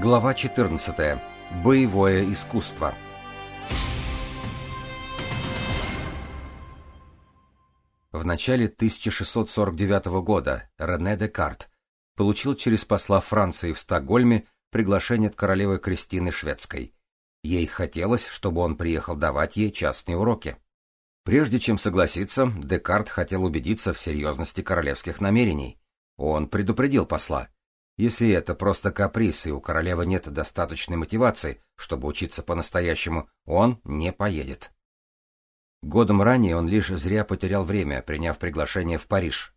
Глава 14. Боевое искусство. В начале 1649 года Рене Декарт получил через посла Франции в Стокгольме приглашение от королевы Кристины Шведской. Ей хотелось, чтобы он приехал давать ей частные уроки. Прежде чем согласиться, Декарт хотел убедиться в серьезности королевских намерений. Он предупредил посла. Если это просто каприз, и у королевы нет достаточной мотивации, чтобы учиться по-настоящему, он не поедет. Годом ранее он лишь зря потерял время, приняв приглашение в Париж.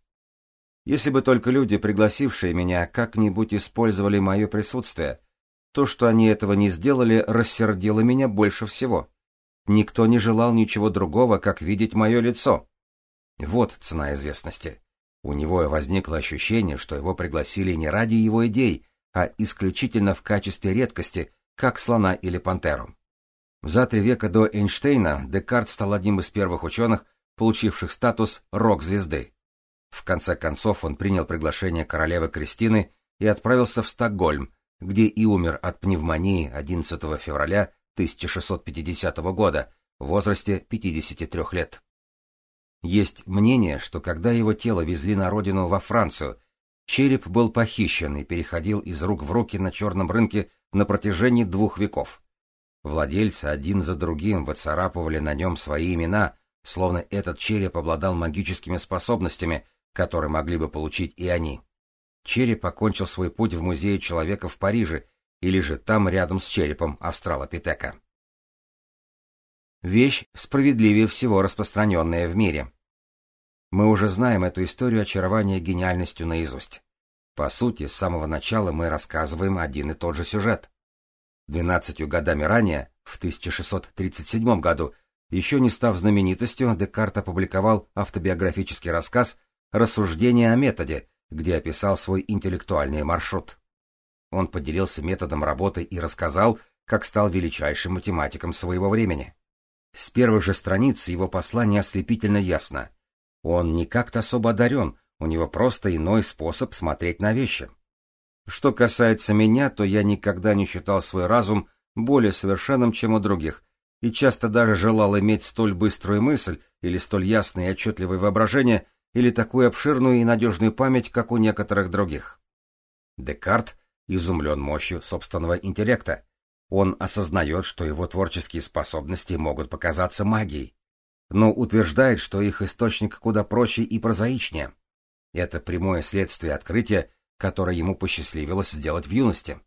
Если бы только люди, пригласившие меня, как-нибудь использовали мое присутствие, то, что они этого не сделали, рассердило меня больше всего. Никто не желал ничего другого, как видеть мое лицо. Вот цена известности. У него возникло ощущение, что его пригласили не ради его идей, а исключительно в качестве редкости, как слона или пантеру. За три века до Эйнштейна Декарт стал одним из первых ученых, получивших статус рок-звезды. В конце концов он принял приглашение королевы Кристины и отправился в Стокгольм, где и умер от пневмонии 11 февраля 1650 года в возрасте 53 лет. Есть мнение, что когда его тело везли на родину во Францию, череп был похищен и переходил из рук в руки на черном рынке на протяжении двух веков. Владельцы один за другим выцарапывали на нем свои имена, словно этот череп обладал магическими способностями, который могли бы получить и они. Череп окончил свой путь в Музее человека в Париже и лежит там рядом с черепом австралопитека. Вещь справедливее всего распространенная в мире. Мы уже знаем эту историю очарования гениальностью наизусть. По сути, с самого начала мы рассказываем один и тот же сюжет. Двенадцатью годами ранее, в 1637 году, еще не став знаменитостью, Декарт опубликовал автобиографический рассказ «Рассуждение о методе», где описал свой интеллектуальный маршрут. Он поделился методом работы и рассказал, как стал величайшим математиком своего времени. С первых же страниц его послание ослепительно ясно. Он не как-то особо одарен, у него просто иной способ смотреть на вещи. Что касается меня, то я никогда не считал свой разум более совершенным, чем у других, и часто даже желал иметь столь быструю мысль или столь ясное и отчетливое воображение, или такую обширную и надежную память, как у некоторых других. Декарт изумлен мощью собственного интеллекта. Он осознает, что его творческие способности могут показаться магией, но утверждает, что их источник куда проще и прозаичнее. Это прямое следствие открытия, которое ему посчастливилось сделать в юности.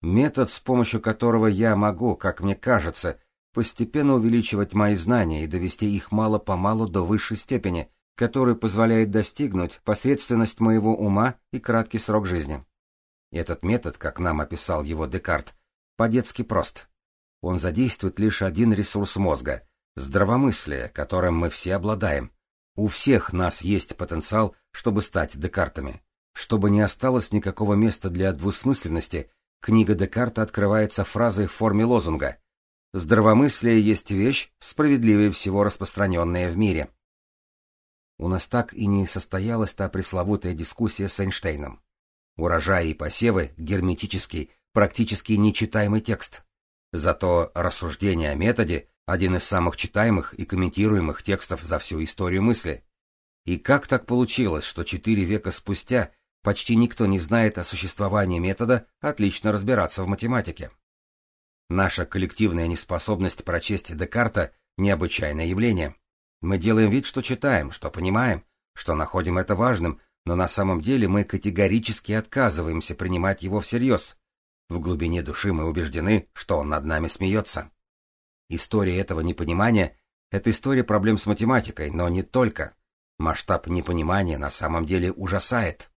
Метод, с помощью которого я могу, как мне кажется, постепенно увеличивать мои знания и довести их мало-помалу до высшей степени, который позволяет достигнуть посредственность моего ума и краткий срок жизни. Этот метод, как нам описал его Декарт, по-детски прост. Он задействует лишь один ресурс мозга — здравомыслие, которым мы все обладаем. У всех нас есть потенциал, чтобы стать Декартами. Чтобы не осталось никакого места для двусмысленности, книга Декарта открывается фразой в форме лозунга «Здравомыслие есть вещь, справедливее всего распространенная в мире». У нас так и не состоялась та пресловутая дискуссия с Эйнштейном. Урожаи и посевы — герметический, практически нечитаемый текст. Зато рассуждение о методе — один из самых читаемых и комментируемых текстов за всю историю мысли. И как так получилось, что четыре века спустя почти никто не знает о существовании метода отлично разбираться в математике? Наша коллективная неспособность прочесть Декарта — необычайное явление. Мы делаем вид, что читаем, что понимаем, что находим это важным, но на самом деле мы категорически отказываемся принимать его всерьез. В глубине души мы убеждены, что он над нами смеется. История этого непонимания — это история проблем с математикой, но не только. Масштаб непонимания на самом деле ужасает.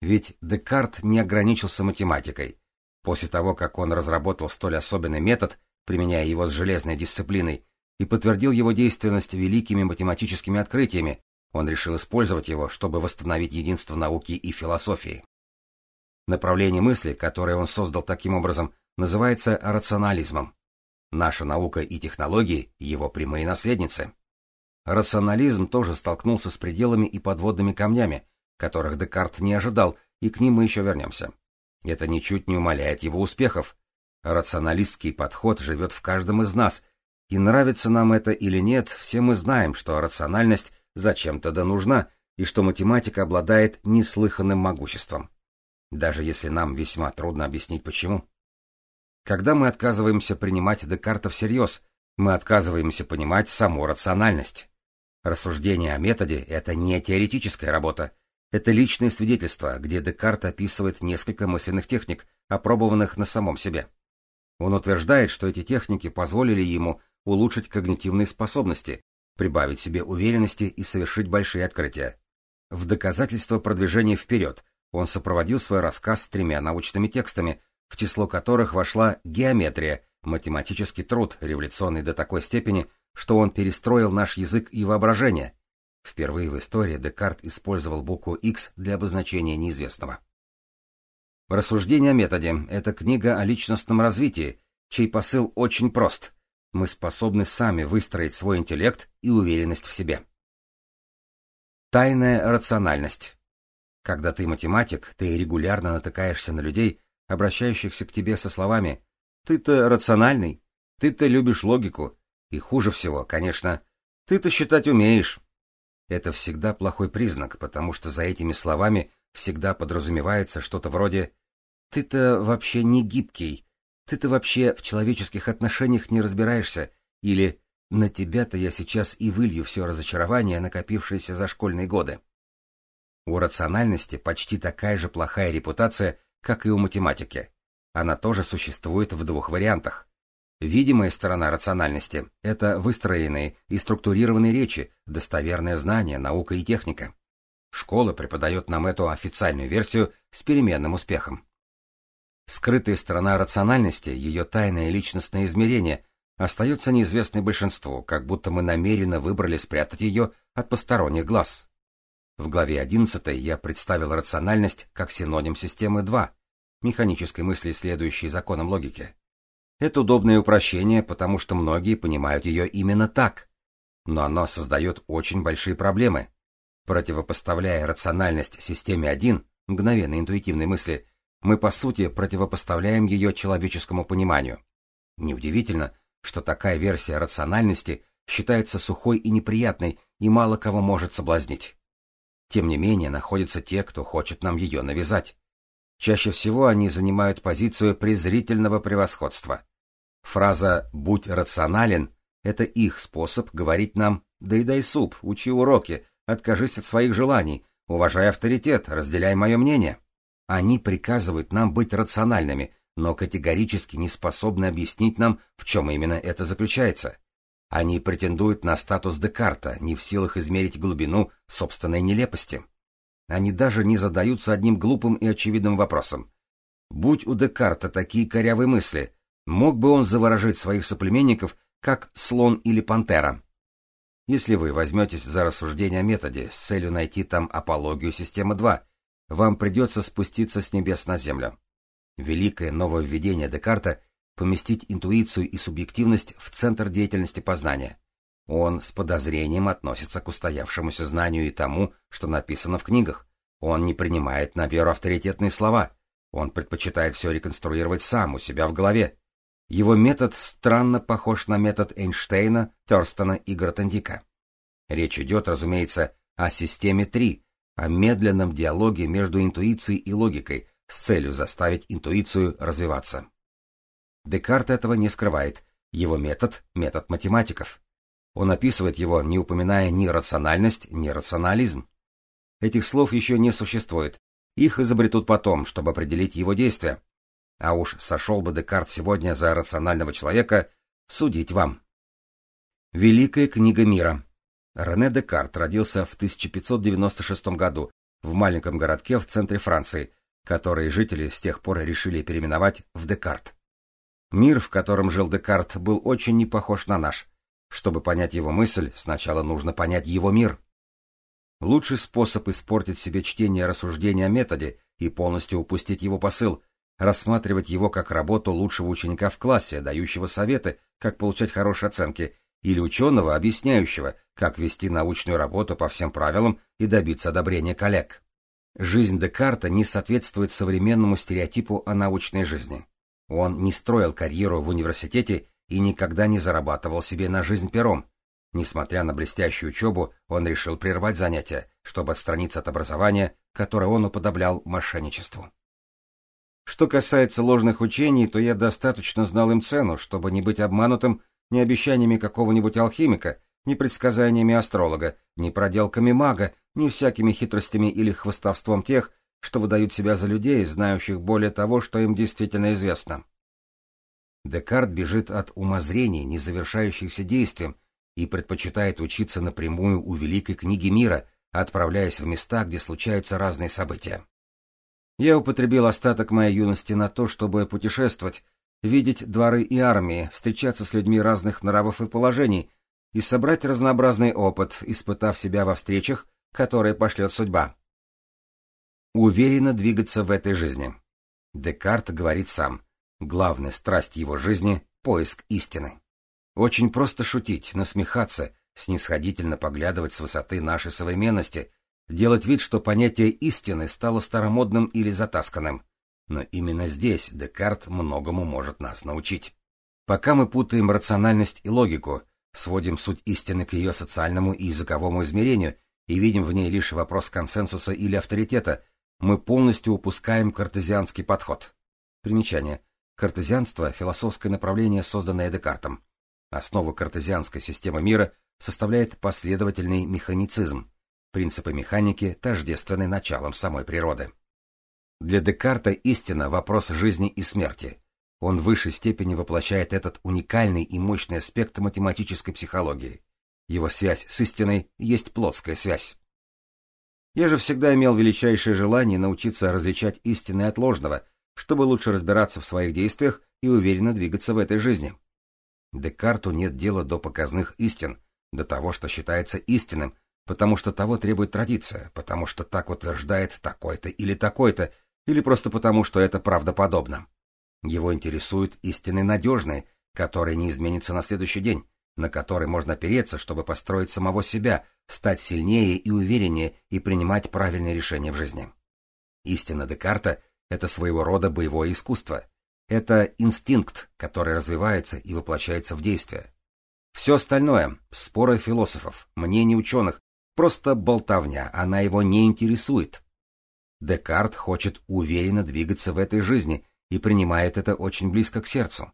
Ведь Декарт не ограничился математикой. После того, как он разработал столь особенный метод, применяя его с железной дисциплиной, и подтвердил его действенность великими математическими открытиями, он решил использовать его, чтобы восстановить единство науки и философии. Направление мысли, которое он создал таким образом, называется рационализмом. Наша наука и технологии — его прямые наследницы. Рационализм тоже столкнулся с пределами и подводными камнями, которых Декарт не ожидал, и к ним мы еще вернемся. Это ничуть не умаляет его успехов. Рационалистский подход живет в каждом из нас, и нравится нам это или нет, все мы знаем, что рациональность зачем-то да нужна, и что математика обладает неслыханным могуществом. Даже если нам весьма трудно объяснить почему. Когда мы отказываемся принимать Декарта всерьез, мы отказываемся понимать саму рациональность. Рассуждение о методе — это не теоретическая работа, это личное свидетельство, где Декарт описывает несколько мысленных техник, опробованных на самом себе. Он утверждает, что эти техники позволили ему улучшить когнитивные способности, прибавить себе уверенности и совершить большие открытия. В доказательство продвижения вперед он сопроводил свой рассказ тремя научными текстами, в число которых вошла геометрия, математический труд, революционный до такой степени, что он перестроил наш язык и воображение. Впервые в истории Декарт использовал букву X для обозначения неизвестного. Рассуждение о методе — это книга о личностном развитии, чей посыл очень прост. Мы способны сами выстроить свой интеллект и уверенность в себе. Тайная рациональность. Когда ты математик, ты регулярно натыкаешься на людей, обращающихся к тебе со словами «ты-то рациональный», «ты-то любишь логику», и хуже всего, конечно, «ты-то считать умеешь». Это всегда плохой признак, потому что за этими словами всегда подразумевается что-то вроде «ты-то вообще не гибкий», «ты-то вообще в человеческих отношениях не разбираешься» или «на тебя-то я сейчас и вылью все разочарование, накопившееся за школьные годы». У рациональности почти такая же плохая репутация, как и у математики. Она тоже существует в двух вариантах. Видимая сторона рациональности — это выстроенные и структурированные речи, достоверное знание, наука и техника. Школа преподает нам эту официальную версию с переменным успехом. Скрытая сторона рациональности, ее тайное личностное измерение, остается неизвестной большинству, как будто мы намеренно выбрали спрятать ее от посторонних глаз. В главе 11 я представил рациональность как синоним системы 2, механической мысли, следующей законам логики. Это удобное упрощение, потому что многие понимают ее именно так. Но оно создает очень большие проблемы. Противопоставляя рациональность системе 1, мгновенной интуитивной мысли, мы по сути противопоставляем ее человеческому пониманию. Неудивительно, что такая версия рациональности считается сухой и неприятной и мало кого может соблазнить. Тем не менее, находятся те, кто хочет нам ее навязать. Чаще всего они занимают позицию презрительного превосходства. Фраза «будь рационален» — это их способ говорить нам «доедай суп, учи уроки, откажись от своих желаний, уважай авторитет, разделяй мое мнение». Они приказывают нам быть рациональными, но категорически не способны объяснить нам, в чем именно это заключается. Они претендуют на статус Декарта, не в силах измерить глубину собственной нелепости. Они даже не задаются одним глупым и очевидным вопросом. Будь у Декарта такие корявые мысли, Мог бы он заворожить своих соплеменников, как слон или пантера? Если вы возьметесь за рассуждение о методе с целью найти там апологию системы 2, вам придется спуститься с небес на землю. Великое нововведение Декарта — поместить интуицию и субъективность в центр деятельности познания. Он с подозрением относится к устоявшемуся знанию и тому, что написано в книгах. Он не принимает на веру авторитетные слова. Он предпочитает все реконструировать сам у себя в голове. Его метод странно похож на метод Эйнштейна, Терстона и Гротендика. Речь идет, разумеется, о системе 3, о медленном диалоге между интуицией и логикой с целью заставить интуицию развиваться. Декарт этого не скрывает. Его метод — метод математиков. Он описывает его, не упоминая ни рациональность, ни рационализм. Этих слов еще не существует. Их изобретут потом, чтобы определить его действия. А уж сошел бы Декарт сегодня за рационального человека, судить вам. Великая книга мира. Рене Декарт родился в 1596 году в маленьком городке в центре Франции, который жители с тех пор решили переименовать в Декарт. Мир, в котором жил Декарт, был очень не похож на наш. Чтобы понять его мысль, сначала нужно понять его мир. Лучший способ испортить себе чтение рассуждения о методе и полностью упустить его посыл рассматривать его как работу лучшего ученика в классе, дающего советы, как получать хорошие оценки, или ученого, объясняющего, как вести научную работу по всем правилам и добиться одобрения коллег. Жизнь Декарта не соответствует современному стереотипу о научной жизни. Он не строил карьеру в университете и никогда не зарабатывал себе на жизнь пером. Несмотря на блестящую учебу, он решил прервать занятия, чтобы отстраниться от образования, которое он уподоблял мошенничеству. Что касается ложных учений, то я достаточно знал им цену, чтобы не быть обманутым ни обещаниями какого-нибудь алхимика, ни предсказаниями астролога, ни проделками мага, ни всякими хитростями или хвостовством тех, что выдают себя за людей, знающих более того, что им действительно известно. Декарт бежит от умозрений, не завершающихся действием, и предпочитает учиться напрямую у великой книги мира, отправляясь в места, где случаются разные события. Я употребил остаток моей юности на то, чтобы путешествовать, видеть дворы и армии, встречаться с людьми разных нравов и положений и собрать разнообразный опыт, испытав себя во встречах, которые пошлет судьба. Уверенно двигаться в этой жизни. Декарт говорит сам, главная страсть его жизни — поиск истины. Очень просто шутить, насмехаться, снисходительно поглядывать с высоты нашей современности, делать вид, что понятие истины стало старомодным или затасканным. Но именно здесь Декарт многому может нас научить. Пока мы путаем рациональность и логику, сводим суть истины к ее социальному и языковому измерению и видим в ней лишь вопрос консенсуса или авторитета, мы полностью упускаем картезианский подход. Примечание. Картезианство — философское направление, созданное Декартом. Основу картезианской системы мира составляет последовательный механицизм. Принципы механики тождественны началом самой природы. Для Декарта истина — вопрос жизни и смерти. Он в высшей степени воплощает этот уникальный и мощный аспект математической психологии. Его связь с истиной есть плотская связь. Я же всегда имел величайшее желание научиться различать истинное от ложного, чтобы лучше разбираться в своих действиях и уверенно двигаться в этой жизни. Декарту нет дела до показных истин, до того, что считается истинным, потому что того требует традиция, потому что так утверждает такой-то или такой-то, или просто потому, что это правдоподобно. Его интересуют истины надежные, которые не изменятся на следующий день, на который можно опереться, чтобы построить самого себя, стать сильнее и увереннее и принимать правильные решения в жизни. Истина Декарта — это своего рода боевое искусство, это инстинкт, который развивается и воплощается в действие. Все остальное — споры философов, мнения ученых, просто болтовня, она его не интересует. Декарт хочет уверенно двигаться в этой жизни и принимает это очень близко к сердцу.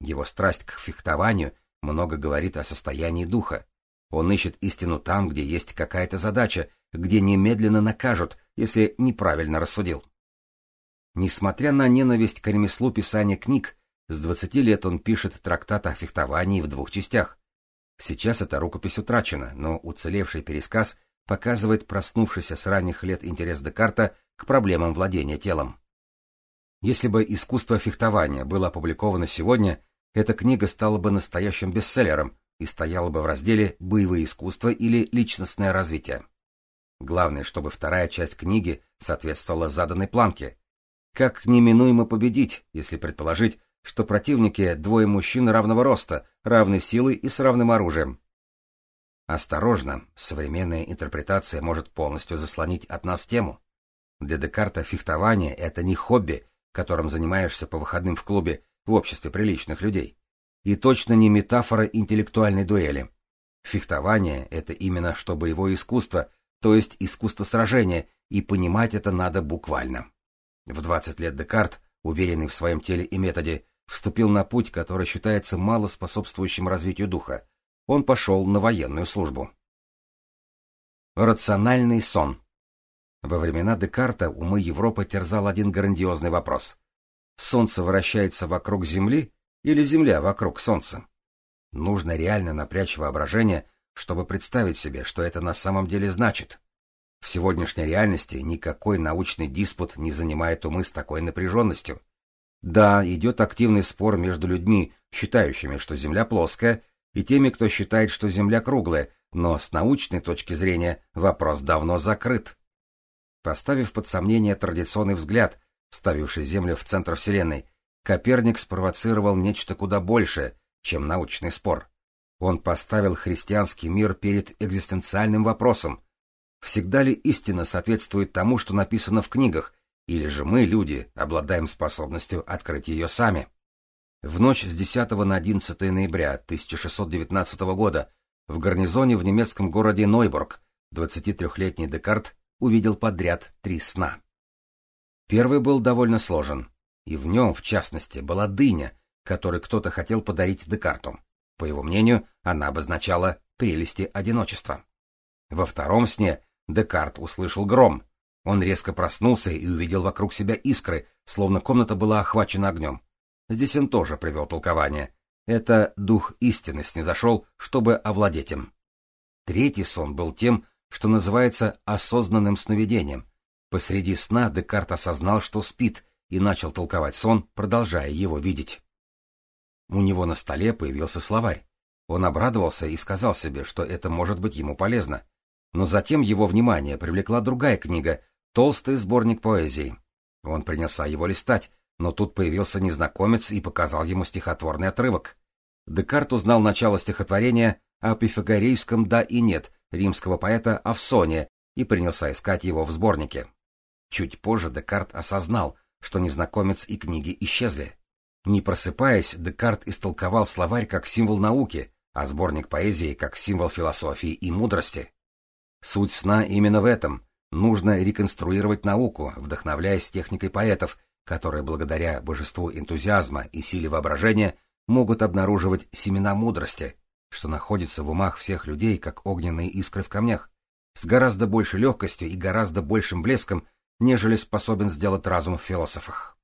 Его страсть к фехтованию много говорит о состоянии духа. Он ищет истину там, где есть какая-то задача, где немедленно накажут, если неправильно рассудил. Несмотря на ненависть к ремеслу писания книг, с двадцати лет он пишет трактат о фехтовании в двух частях. Сейчас эта рукопись утрачена, но уцелевший пересказ показывает проснувшийся с ранних лет интерес Декарта к проблемам владения телом. Если бы искусство фехтования было опубликовано сегодня, эта книга стала бы настоящим бестселлером и стояла бы в разделе «Боевые искусства» или «Личностное развитие». Главное, чтобы вторая часть книги соответствовала заданной планке, как неминуемо победить, если предположить, что противники — двое мужчин равного роста, равной силы и с равным оружием? Осторожно, современная интерпретация может полностью заслонить от нас тему. Для Декарта фехтование — это не хобби, которым занимаешься по выходным в клубе в обществе приличных людей, и точно не метафора интеллектуальной дуэли. Фехтование — это именно что боевое искусство, то есть искусство сражения, и понимать это надо буквально. В 20 лет Декарт, уверенный в своем теле и методе, вступил на путь, который считается мало способствующим развитию духа. Он пошел на военную службу. Рациональный сон. Во времена Декарта умы Европы терзал один грандиозный вопрос. Солнце вращается вокруг Земли или Земля вокруг Солнца? Нужно реально напрячь воображение, чтобы представить себе, что это на самом деле значит. В сегодняшней реальности никакой научный диспут не занимает умы с такой напряженностью. Да, идет активный спор между людьми, считающими, что Земля плоская, и теми, кто считает, что Земля круглая, но с научной точки зрения вопрос давно закрыт. Поставив под сомнение традиционный взгляд, ставивший Землю в центр Вселенной, Коперник спровоцировал нечто куда большее, чем научный спор. Он поставил христианский мир перед экзистенциальным вопросом, Всегда ли истина соответствует тому, что написано в книгах, или же мы, люди, обладаем способностью открыть ее сами? В ночь с 10 на 11 ноября 1619 года в гарнизоне в немецком городе Нойбург 23-летний Декарт увидел подряд три сна. Первый был довольно сложен, и в нем, в частности, была дыня, которую кто-то хотел подарить Декарту. По его мнению, она обозначала прелести одиночества. Во втором сне Декарт услышал гром. Он резко проснулся и увидел вокруг себя искры, словно комната была охвачена огнем. Здесь он тоже привел толкование. Это дух истины снизошел, чтобы овладеть им. Третий сон был тем, что называется осознанным сновидением. Посреди сна Декарт осознал, что спит, и начал толковать сон, продолжая его видеть. У него на столе появился словарь. Он обрадовался и сказал себе, что это может быть ему полезно. Но затем его внимание привлекла другая книга, толстый сборник поэзии. Он принялся его листать, но тут появился незнакомец и показал ему стихотворный отрывок. Декарт узнал начало стихотворения о пифагорейском «да» и «нет» римского поэта Авсония и принялся искать его в сборнике. Чуть позже Декарт осознал, что незнакомец и книги исчезли. Не просыпаясь, Декарт истолковал словарь как символ науки, а сборник поэзии как символ философии и мудрости. Суть сна именно в этом. Нужно реконструировать науку, вдохновляясь техникой поэтов, которые благодаря божеству энтузиазма и силе воображения могут обнаруживать семена мудрости, что находится в умах всех людей, как огненные искры в камнях, с гораздо большей легкостью и гораздо большим блеском, нежели способен сделать разум в философах.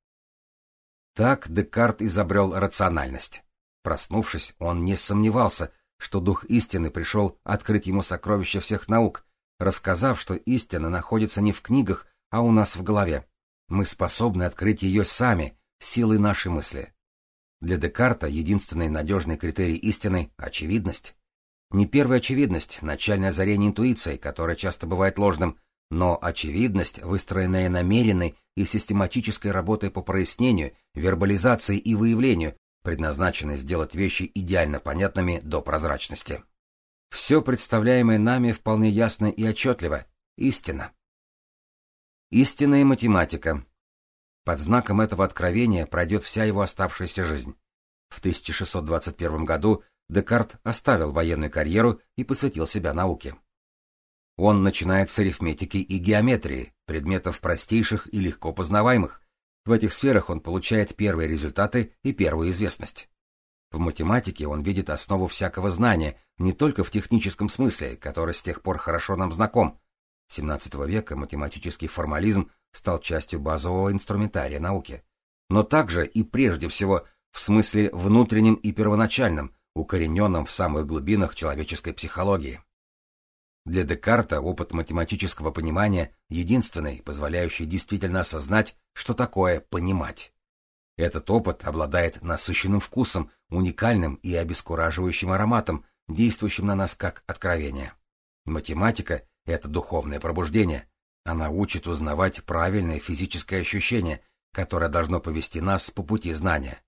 Так Декарт изобрел рациональность. Проснувшись, он не сомневался, что дух истины пришел открыть ему сокровища всех наук, рассказав, что истина находится не в книгах, а у нас в голове. Мы способны открыть ее сами, силой нашей мысли. Для Декарта единственный надежный критерий истины — очевидность. Не первая очевидность, начальное озарение интуицией, которое часто бывает ложным, но очевидность, выстроенная намеренной и систематической работой по прояснению, вербализации и выявлению, предназначенной сделать вещи идеально понятными до прозрачности. Все представляемое нами вполне ясно и отчетливо. Истина. Истинная математика. Под знаком этого откровения пройдет вся его оставшаяся жизнь. В 1621 году Декарт оставил военную карьеру и посвятил себя науке. Он начинает с арифметики и геометрии, предметов простейших и легко познаваемых. В этих сферах он получает первые результаты и первую известность. В математике он видит основу всякого знания, не только в техническом смысле, который с тех пор хорошо нам знаком. С XVII века математический формализм стал частью базового инструментария науки. Но также и прежде всего в смысле внутреннем и первоначальном, укорененном в самых глубинах человеческой психологии. Для Декарта опыт математического понимания единственный, позволяющий действительно осознать, что такое понимать. Этот опыт обладает насыщенным вкусом, уникальным и обескураживающим ароматом, действующим на нас как откровение. Математика — это духовное пробуждение. Она учит узнавать правильное физическое ощущение, которое должно повести нас по пути знания.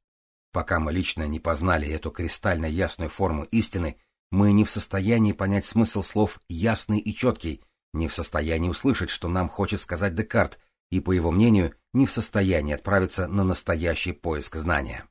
Пока мы лично не познали эту кристально ясную форму истины, мы не в состоянии понять смысл слов «ясный» и «четкий», не в состоянии услышать, что нам хочет сказать Декарт, и, по его мнению, не в состоянии отправиться на настоящий поиск знания.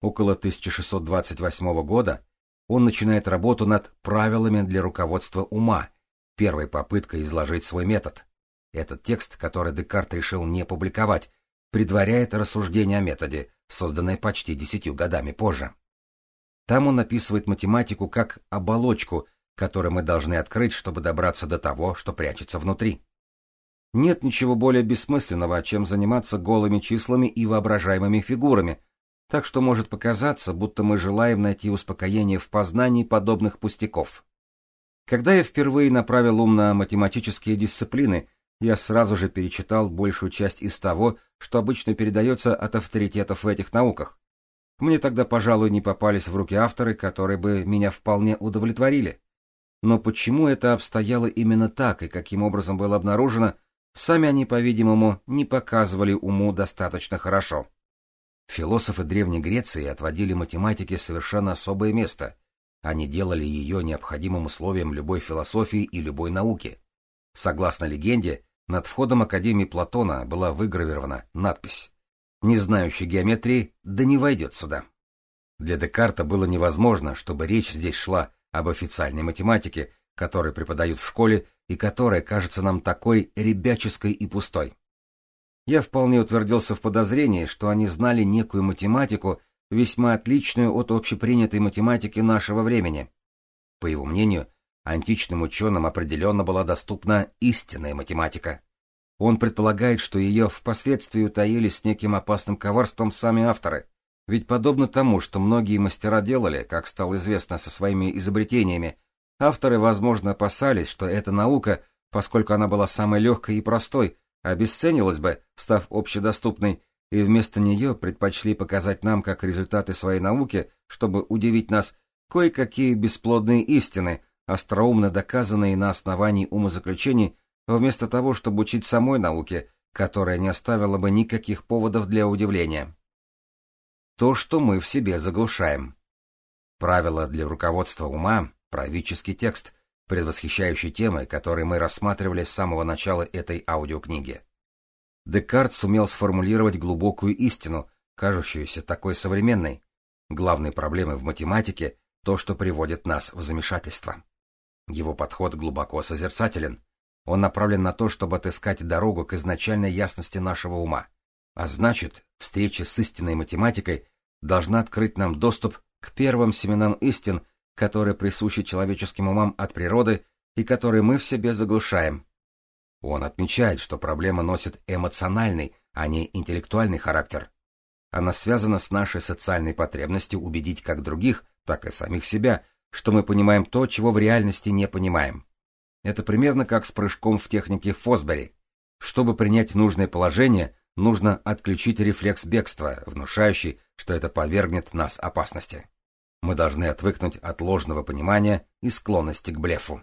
Около 1628 года он начинает работу над правилами для руководства ума, первой попыткой изложить свой метод. Этот текст, который Декарт решил не публиковать, предваряет рассуждение о методе, созданное почти десятью годами позже. Там он описывает математику как оболочку, которую мы должны открыть, чтобы добраться до того, что прячется внутри. Нет ничего более бессмысленного, чем заниматься голыми числами и воображаемыми фигурами, так что может показаться, будто мы желаем найти успокоение в познании подобных пустяков. Когда я впервые направил ум на математические дисциплины, я сразу же перечитал большую часть из того, что обычно передается от авторитетов в этих науках. Мне тогда, пожалуй, не попались в руки авторы, которые бы меня вполне удовлетворили. Но почему это обстояло именно так и каким образом было обнаружено, сами они, по-видимому, не показывали уму достаточно хорошо. Философы Древней Греции отводили математике совершенно особое место. Они делали ее необходимым условием любой философии и любой науки. Согласно легенде, над входом Академии Платона была выгравирована надпись «Не знающий геометрии, да не войдет сюда». Для Декарта было невозможно, чтобы речь здесь шла об официальной математике, которую преподают в школе и которая кажется нам такой ребяческой и пустой. Я вполне утвердился в подозрении, что они знали некую математику, весьма отличную от общепринятой математики нашего времени. По его мнению, античным ученым определенно была доступна истинная математика. Он предполагает, что ее впоследствии утаили с неким опасным коварством сами авторы, ведь подобно тому, что многие мастера делали, как стало известно со своими изобретениями, авторы, возможно, опасались, что эта наука, поскольку она была самой легкой и простой, обесценилась бы, став общедоступной, и вместо нее предпочли показать нам как результаты своей науки, чтобы удивить нас, кое-какие бесплодные истины, остроумно доказанные на основании умозаключений, вместо того, чтобы учить самой науке, которая не оставила бы никаких поводов для удивления то, что мы в себе заглушаем. Правило для руководства ума — правительский текст, предвосхищающий темы, которые мы рассматривали с самого начала этой аудиокниги. Декарт сумел сформулировать глубокую истину, кажущуюся такой современной. Главной проблемой в математике — то, что приводит нас в замешательство. Его подход глубоко созерцателен. Он направлен на то, чтобы отыскать дорогу к изначальной ясности нашего ума. А значит, встреча с истинной математикой должна открыть нам доступ к первым семенам истин, которые присущи человеческим умам от природы и которые мы в себе заглушаем. Он отмечает, что проблема носит эмоциональный, а не интеллектуальный характер. Она связана с нашей социальной потребностью убедить как других, так и самих себя, что мы понимаем то, чего в реальности не понимаем. Это примерно как с прыжком в технике Фосбери. Чтобы принять нужное положение, нужно отключить рефлекс бегства, внушающий, что это подвергнет нас опасности. Мы должны отвыкнуть от ложного понимания и склонности к блефу.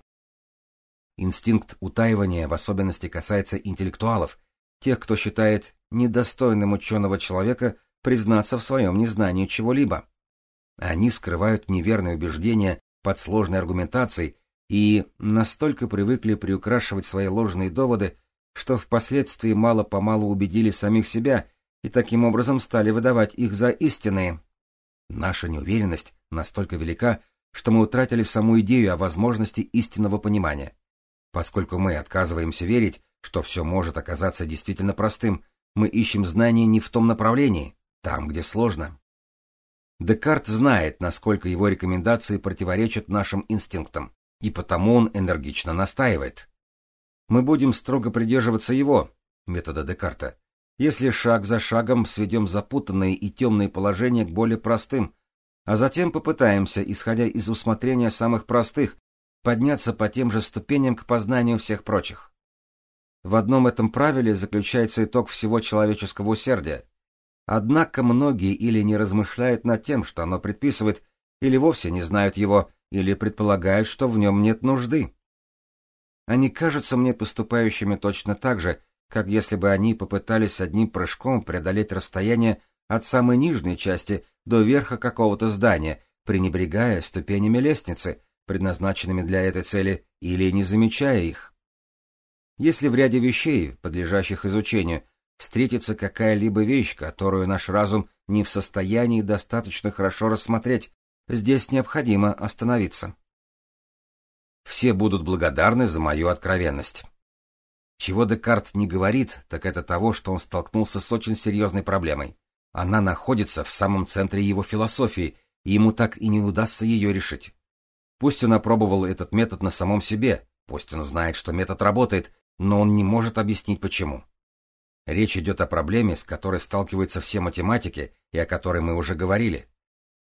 Инстинкт утаивания в особенности касается интеллектуалов, тех, кто считает недостойным ученого человека признаться в своем незнании чего-либо. Они скрывают неверные убеждения под сложной аргументацией и настолько привыкли приукрашивать свои ложные доводы, что впоследствии мало-помалу убедили самих себя и таким образом стали выдавать их за истинные. Наша неуверенность настолько велика, что мы утратили саму идею о возможности истинного понимания. Поскольку мы отказываемся верить, что все может оказаться действительно простым, мы ищем знания не в том направлении, там, где сложно. Декарт знает, насколько его рекомендации противоречат нашим инстинктам, и потому он энергично настаивает. Мы будем строго придерживаться его, метода Декарта, если шаг за шагом сведем запутанные и темные положения к более простым, а затем попытаемся, исходя из усмотрения самых простых, подняться по тем же ступеням к познанию всех прочих. В одном этом правиле заключается итог всего человеческого усердия. Однако многие или не размышляют над тем, что оно предписывает, или вовсе не знают его, или предполагают, что в нем нет нужды. Они кажутся мне поступающими точно так же, как если бы они попытались одним прыжком преодолеть расстояние от самой нижней части до верха какого-то здания, пренебрегая ступенями лестницы, предназначенными для этой цели, или не замечая их. Если в ряде вещей, подлежащих изучению, встретится какая-либо вещь, которую наш разум не в состоянии достаточно хорошо рассмотреть, здесь необходимо остановиться. Все будут благодарны за мою откровенность. Чего Декарт не говорит, так это того, что он столкнулся с очень серьезной проблемой. Она находится в самом центре его философии, и ему так и не удастся ее решить. Пусть он опробовал этот метод на самом себе, пусть он знает, что метод работает, но он не может объяснить почему. Речь идет о проблеме, с которой сталкиваются все математики и о которой мы уже говорили.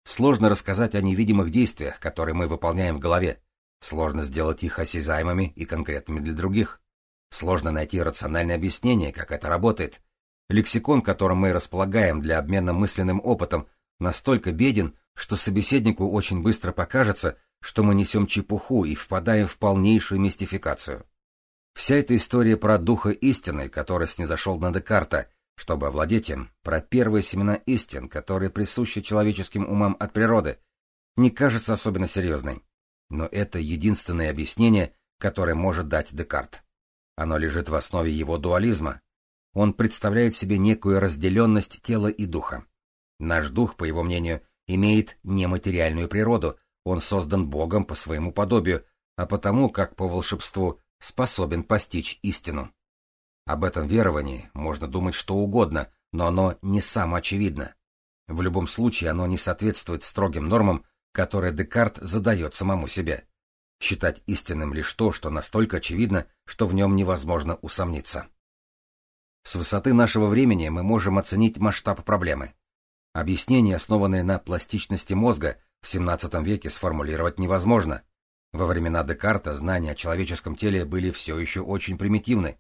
Сложно рассказать о невидимых действиях, которые мы выполняем в голове, Сложно сделать их осязаемыми и конкретными для других. Сложно найти рациональное объяснение, как это работает. Лексикон, которым мы располагаем для обмена мысленным опытом, настолько беден, что собеседнику очень быстро покажется, что мы несем чепуху и впадаем в полнейшую мистификацию. Вся эта история про духа истины, который снизошел на Декарта, чтобы овладеть им, про первые семена истин, которые присущи человеческим умам от природы, не кажется особенно серьезной. Но это единственное объяснение, которое может дать Декарт. Оно лежит в основе его дуализма. Он представляет себе некую разделенность тела и духа. Наш дух, по его мнению, имеет нематериальную природу, он создан Богом по своему подобию, а потому, как по волшебству, способен постичь истину. Об этом веровании можно думать что угодно, но оно не самоочевидно. В любом случае оно не соответствует строгим нормам, которые Декарт задает самому себе. Считать истинным лишь то, что настолько очевидно, что в нем невозможно усомниться. С высоты нашего времени мы можем оценить масштаб проблемы. Объяснение, основанное на пластичности мозга, в XVII веке сформулировать невозможно. Во времена Декарта знания о человеческом теле были все еще очень примитивны.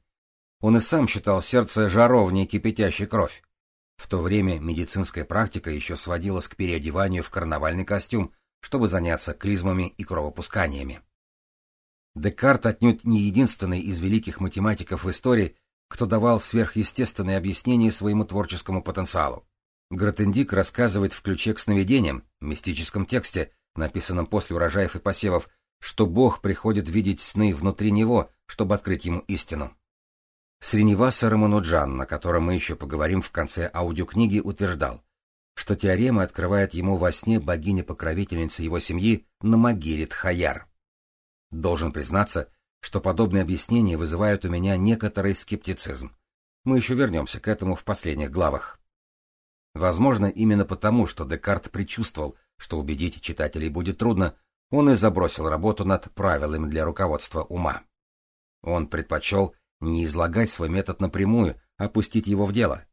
Он и сам считал сердце жаровней, кипятящей кровь. В то время медицинская практика еще сводилась к переодеванию в карнавальный костюм, чтобы заняться клизмами и кровопусканиями. Декарт отнюдь не единственный из великих математиков в истории, кто давал сверхъестественные объяснения своему творческому потенциалу. Гротендик рассказывает в ключе к сновидениям, мистическом тексте, написанном после урожаев и посевов, что Бог приходит видеть сны внутри него, чтобы открыть ему истину. Сриниваса Рамануджан, на котором мы еще поговорим в конце аудиокниги, утверждал, что теорема открывает ему во сне богиня-покровительница его семьи Намагирит Хаяр. Должен признаться, что подобные объяснения вызывают у меня некоторый скептицизм. Мы еще вернемся к этому в последних главах. Возможно, именно потому, что Декарт предчувствовал, что убедить читателей будет трудно, он и забросил работу над правилами для руководства ума. Он предпочел не излагать свой метод напрямую, а пустить его в дело.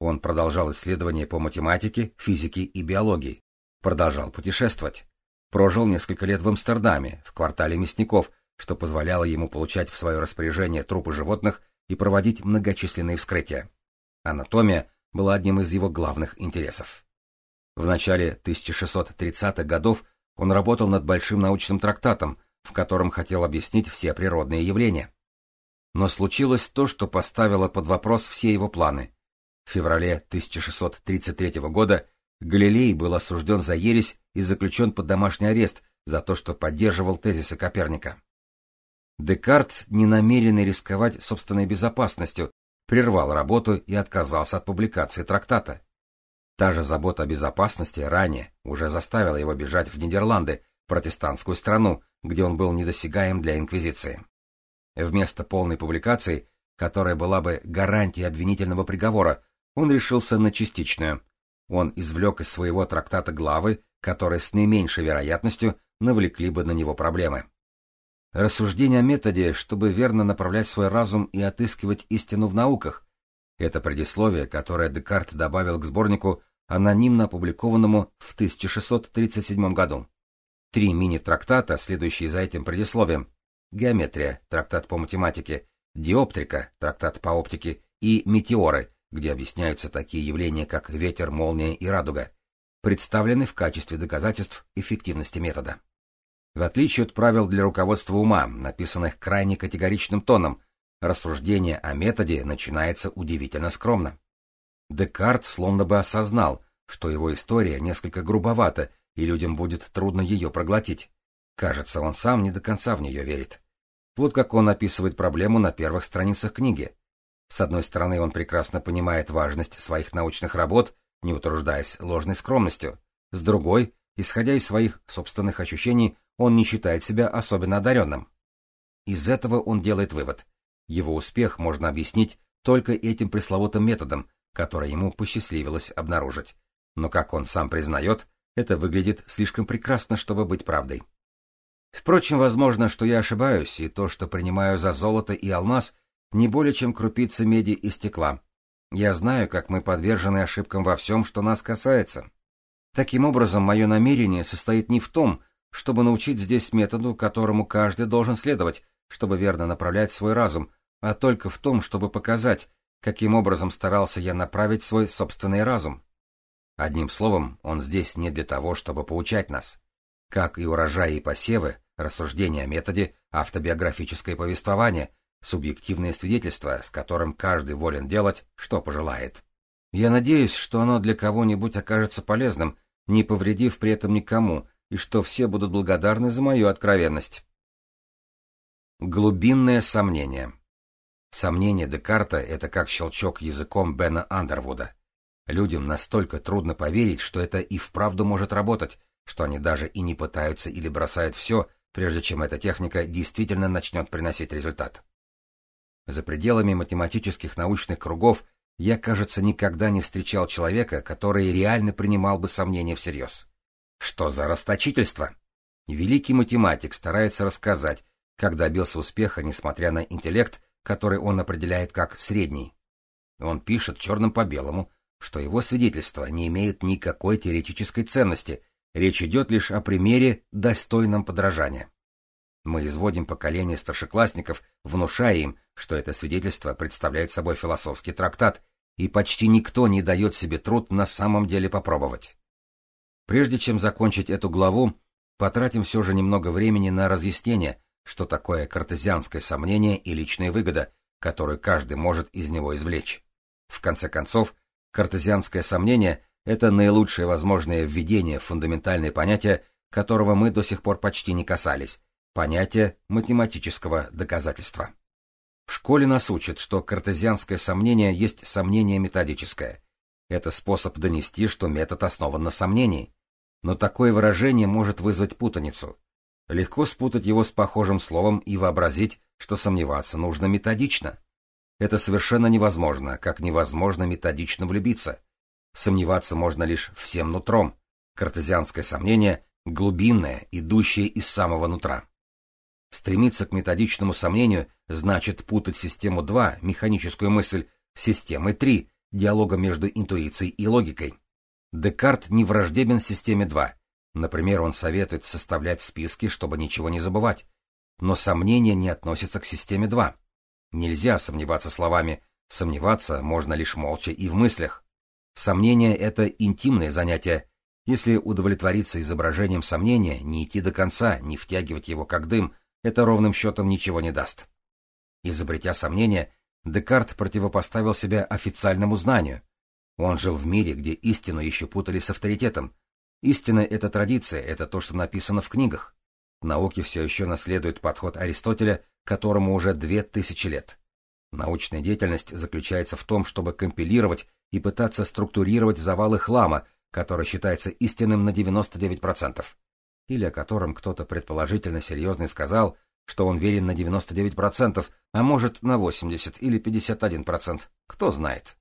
Он продолжал исследования по математике, физике и биологии, продолжал путешествовать, прожил несколько лет в Амстердаме, в квартале мясников, что позволяло ему получать в свое распоряжение трупы животных и проводить многочисленные вскрытия. Анатомия была одним из его главных интересов. В начале 1630-х годов он работал над большим научным трактатом, в котором хотел объяснить все природные явления. Но случилось то, что поставило под вопрос все его планы. В феврале 1633 года Галилей был осужден за ересь и заключен под домашний арест за то, что поддерживал тезисы Коперника. Декарт, не намеренный рисковать собственной безопасностью, прервал работу и отказался от публикации трактата. Та же забота о безопасности ранее уже заставила его бежать в Нидерланды, протестантскую страну, где он был недосягаем для инквизиции. Вместо полной публикации, которая была бы гарантией обвинительного приговора, он решился на частичную. Он извлек из своего трактата главы, которые с наименьшей вероятностью навлекли бы на него проблемы. Рассуждение о методе, чтобы верно направлять свой разум и отыскивать истину в науках. Это предисловие, которое Декарт добавил к сборнику, анонимно опубликованному в 1637 году. Три мини-трактата, следующие за этим предисловием. Геометрия, трактат по математике, диоптрика, трактат по оптике и метеоры, где объясняются такие явления, как ветер, молния и радуга, представлены в качестве доказательств эффективности метода. В отличие от правил для руководства ума, написанных крайне категоричным тоном, рассуждение о методе начинается удивительно скромно. Декарт словно бы осознал, что его история несколько грубовата, и людям будет трудно ее проглотить. Кажется, он сам не до конца в нее верит. Вот как он описывает проблему на первых страницах книги. С одной стороны, он прекрасно понимает важность своих научных работ, не утруждаясь ложной скромностью. С другой, исходя из своих собственных ощущений, он не считает себя особенно одаренным. Из этого он делает вывод. Его успех можно объяснить только этим пресловутым методом, который ему посчастливилось обнаружить. Но, как он сам признает, это выглядит слишком прекрасно, чтобы быть правдой. Впрочем, возможно, что я ошибаюсь, и то, что принимаю за золото и алмаз, не более чем крупица меди и стекла. Я знаю, как мы подвержены ошибкам во всем, что нас касается. Таким образом, мое намерение состоит не в том, чтобы научить здесь методу, которому каждый должен следовать, чтобы верно направлять свой разум, а только в том, чтобы показать, каким образом старался я направить свой собственный разум. Одним словом, он здесь не для того, чтобы поучать нас. Как и урожаи и посевы, рассуждения о методе, автобиографическое повествование, субъективное свидетельство, с которым каждый волен делать, что пожелает. Я надеюсь, что оно для кого-нибудь окажется полезным, не повредив при этом никому, и что все будут благодарны за мою откровенность. Глубинное сомнение Сомнение Декарта — это как щелчок языком Бена Андервуда. Людям настолько трудно поверить, что это и вправду может работать, что они даже и не пытаются или бросают все, прежде чем эта техника действительно начнет приносить результат. За пределами математических научных кругов я, кажется, никогда не встречал человека, который реально принимал бы сомнения всерьез. Что за расточительство? Великий математик старается рассказать, как добился успеха, несмотря на интеллект, который он определяет как средний. Он пишет черным по белому, что его свидетельство не имеет никакой теоретической ценности, речь идет лишь о примере, достойном подражания. Мы изводим поколение старшеклассников, внушая им, что это свидетельство представляет собой философский трактат, и почти никто не дает себе труд на самом деле попробовать. Прежде чем закончить эту главу, потратим все же немного времени на разъяснение, что такое картезианское сомнение и личная выгода, которую каждый может из него извлечь. В конце концов, картезианское сомнение — это наилучшее возможное введение в фундаментальное понятие, которого мы до сих пор почти не касались, понятие математического доказательства. В школе нас учат, что картезианское сомнение есть сомнение методическое. Это способ донести, что метод основан на сомнении. Но такое выражение может вызвать путаницу. Легко спутать его с похожим словом и вообразить, что сомневаться нужно методично. Это совершенно невозможно, как невозможно методично влюбиться. Сомневаться можно лишь всем нутром. Картезианское сомнение — глубинное, идущее из самого нутра. Стремиться к методичному сомнению значит путать систему 2, механическую мысль, с системой 3, диалогом между интуицией и логикой. Декарт не враждебен системе 2, Например, он советует составлять списки, чтобы ничего не забывать. Но сомнения не относятся к системе 2. Нельзя сомневаться словами, сомневаться можно лишь молча и в мыслях. Сомнение — это интимное занятие. Если удовлетвориться изображением сомнения, не идти до конца, не втягивать его как дым, это ровным счетом ничего не даст. Изобретя сомнение, Декарт противопоставил себя официальному знанию. Он жил в мире, где истину еще путали с авторитетом, Истина — это традиция, это то, что написано в книгах. Науки все еще наследуют подход Аристотеля, которому уже две тысячи лет. Научная деятельность заключается в том, чтобы компилировать и пытаться структурировать завалы хлама, который считается истинным на 99%, или о котором кто-то предположительно серьезный сказал, что он верен на 99%, а может на 80 или 51%, кто знает.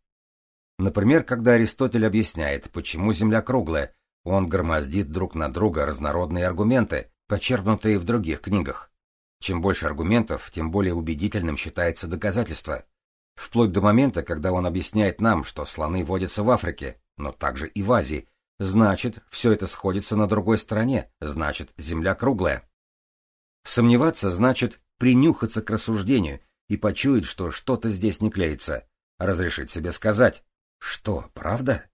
Например, когда Аристотель объясняет, почему Земля круглая, он громоздит друг на друга разнородные аргументы, почерпнутые в других книгах. Чем больше аргументов, тем более убедительным считается доказательство. Вплоть до момента, когда он объясняет нам, что слоны водятся в Африке, но также и в Азии, значит, все это сходится на другой стороне, значит, Земля круглая. Сомневаться значит принюхаться к рассуждению и почуять, что что-то здесь не клеится, разрешить себе сказать, что, правда?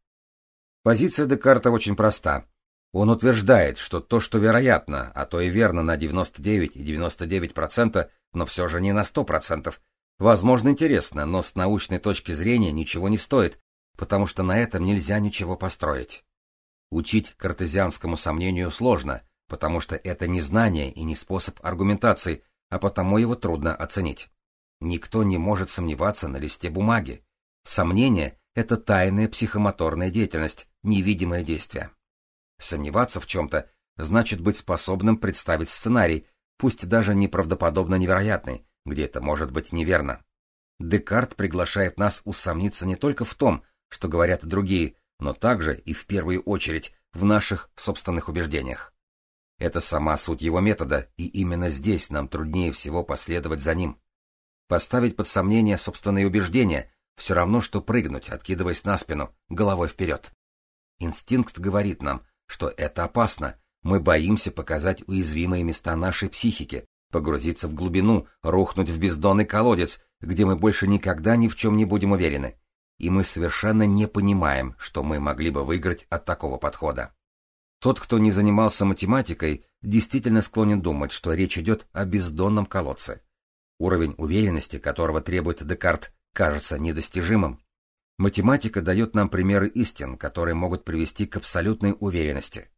Позиция Декарта очень проста. Он утверждает, что то, что вероятно, а то и верно на 99 и 99%, но все же не на 100%, возможно интересно, но с научной точки зрения ничего не стоит, потому что на этом нельзя ничего построить. Учить картезианскому сомнению сложно, потому что это не знание и не способ аргументации, а потому его трудно оценить. Никто не может сомневаться на листе бумаги. Сомнение это тайная психомоторная деятельность, невидимое действие. Сомневаться в чем-то значит быть способным представить сценарий, пусть даже неправдоподобно невероятный, где это может быть неверно. Декарт приглашает нас усомниться не только в том, что говорят другие, но также и в первую очередь в наших собственных убеждениях. Это сама суть его метода, и именно здесь нам труднее всего последовать за ним. Поставить под сомнение собственные убеждения все равно, что прыгнуть, откидываясь на спину, головой вперед. Инстинкт говорит нам, что это опасно. Мы боимся показать уязвимые места нашей психики, погрузиться в глубину, рухнуть в бездонный колодец, где мы больше никогда ни в чем не будем уверены. И мы совершенно не понимаем, что мы могли бы выиграть от такого подхода. Тот, кто не занимался математикой, действительно склонен думать, что речь идет о бездонном колодце. Уровень уверенности, которого требует Декарт, кажется недостижимым. Математика дает нам примеры истин, которые могут привести к абсолютной уверенности.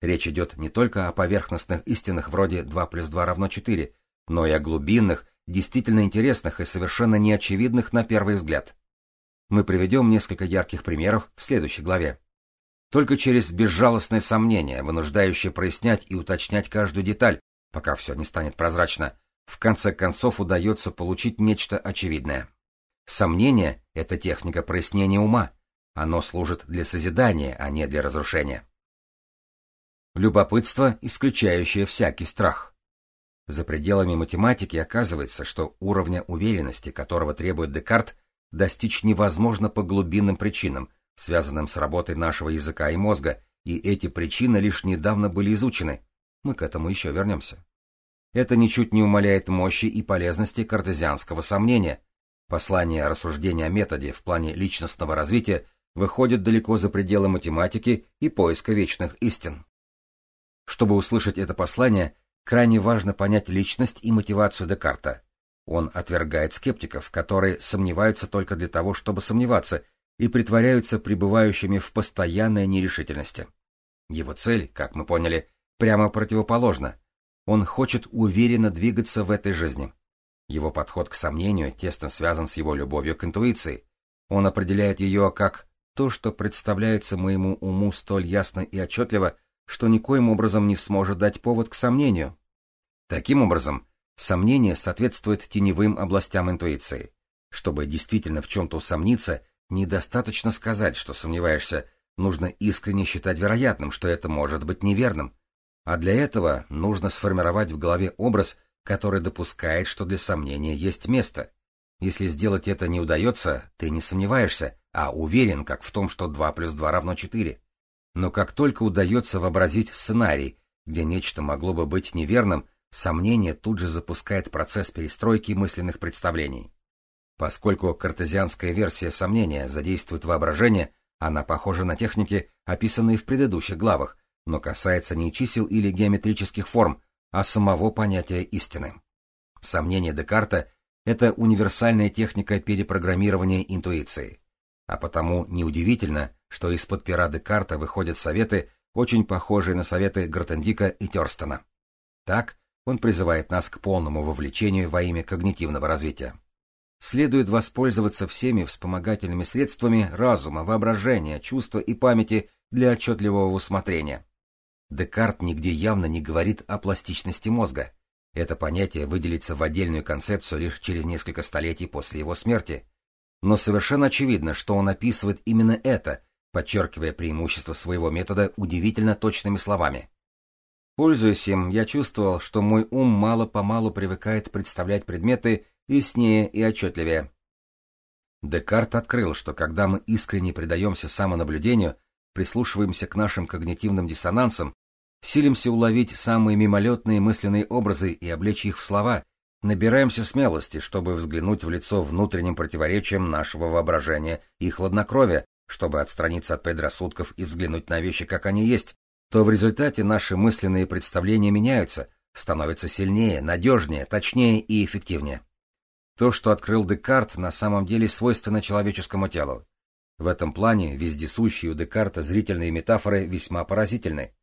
Речь идет не только о поверхностных истинах вроде 2 плюс 2 равно 4, но и о глубинных, действительно интересных и совершенно неочевидных на первый взгляд. Мы приведем несколько ярких примеров в следующей главе. Только через безжалостное сомнение, вынуждающее прояснять и уточнять каждую деталь, пока все не станет прозрачно, в конце концов удается получить нечто очевидное. Сомнение — это техника прояснения ума. Оно служит для созидания, а не для разрушения. Любопытство, исключающее всякий страх. За пределами математики оказывается, что уровня уверенности, которого требует Декарт, достичь невозможно по глубинным причинам, связанным с работой нашего языка и мозга, и эти причины лишь недавно были изучены. Мы к этому еще вернемся. Это ничуть не умаляет мощи и полезности картезианского сомнения. Послание рассуждения о методе в плане личностного развития выходит далеко за пределы математики и поиска вечных истин. Чтобы услышать это послание, крайне важно понять личность и мотивацию Декарта. Он отвергает скептиков, которые сомневаются только для того, чтобы сомневаться, и притворяются пребывающими в постоянной нерешительности. Его цель, как мы поняли, прямо противоположна. Он хочет уверенно двигаться в этой жизни. Его подход к сомнению тесно связан с его любовью к интуиции. Он определяет ее как то, что представляется моему уму столь ясно и отчетливо, что никоим образом не сможет дать повод к сомнению. Таким образом, сомнение соответствует теневым областям интуиции. Чтобы действительно в чем-то усомниться, недостаточно сказать, что сомневаешься, нужно искренне считать вероятным, что это может быть неверным. А для этого нужно сформировать в голове образ, который допускает, что для сомнения есть место. Если сделать это не удается, ты не сомневаешься, а уверен, как в том, что 2 плюс 2 равно 4. Но как только удается вообразить сценарий, где нечто могло бы быть неверным, сомнение тут же запускает процесс перестройки мысленных представлений. Поскольку картезианская версия сомнения задействует воображение, она похожа на техники, описанные в предыдущих главах, но касается не чисел или геометрических форм, а самого понятия истины. Сомнение Декарта — это универсальная техника перепрограммирования интуиции. А потому неудивительно, что из-под пера Декарта выходят советы, очень похожие на советы Гротендика и Терстона. Так он призывает нас к полному вовлечению во имя когнитивного развития. Следует воспользоваться всеми вспомогательными средствами разума, воображения, чувства и памяти для отчетливого усмотрения. Декарт нигде явно не говорит о пластичности мозга. Это понятие выделится в отдельную концепцию лишь через несколько столетий после его смерти. Но совершенно очевидно, что он описывает именно это, подчеркивая преимущество своего метода удивительно точными словами. Пользуясь им, я чувствовал, что мой ум мало-помалу привыкает представлять предметы яснее и отчетливее. Декарт открыл, что когда мы искренне предаемся самонаблюдению, прислушиваемся к нашим когнитивным диссонансам, силимся уловить самые мимолетные мысленные образы и облечь их в слова, набираемся смелости, чтобы взглянуть в лицо внутренним противоречиям нашего воображения и хладнокровия, чтобы отстраниться от предрассудков и взглянуть на вещи, как они есть, то в результате наши мысленные представления меняются, становятся сильнее, надежнее, точнее и эффективнее. То, что открыл Декарт, на самом деле свойственно человеческому телу. В этом плане вездесущие у Декарта зрительные метафоры весьма поразительны.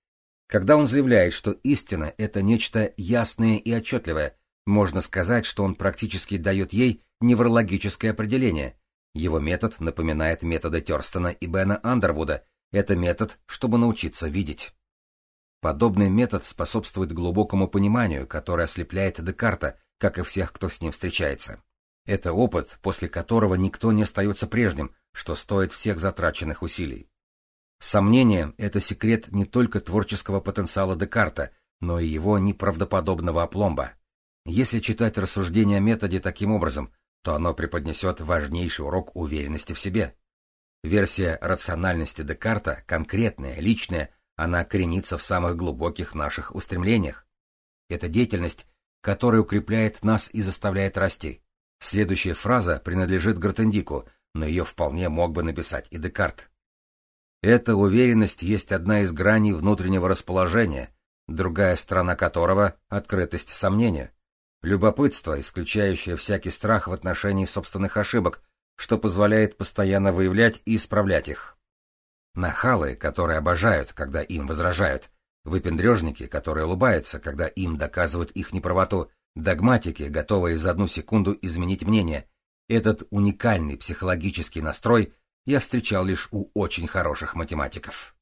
Когда он заявляет, что истина — это нечто ясное и отчетливое, можно сказать, что он практически дает ей неврологическое определение. Его метод напоминает методы Терстона и Бена Андервуда. Это метод, чтобы научиться видеть. Подобный метод способствует глубокому пониманию, которое ослепляет Декарта, как и всех, кто с ним встречается. Это опыт, после которого никто не остается прежним, что стоит всех затраченных усилий. Сомнение — это секрет не только творческого потенциала Декарта, но и его неправдоподобного опломба. Если читать рассуждения о методе таким образом, то оно преподнесет важнейший урок уверенности в себе. Версия рациональности Декарта, конкретная, личная, она коренится в самых глубоких наших устремлениях. Это деятельность, которая укрепляет нас и заставляет расти. Следующая фраза принадлежит Гротендику, но ее вполне мог бы написать и Декарт. Эта уверенность есть одна из граней внутреннего расположения, другая сторона которого — открытость сомнению. Любопытство, исключающее всякий страх в отношении собственных ошибок, что позволяет постоянно выявлять и исправлять их. Нахалы, которые обожают, когда им возражают, выпендрежники, которые улыбаются, когда им доказывают их неправоту, Догматики, готовые за одну секунду изменить мнение. Этот уникальный психологический настрой я встречал лишь у очень хороших математиков.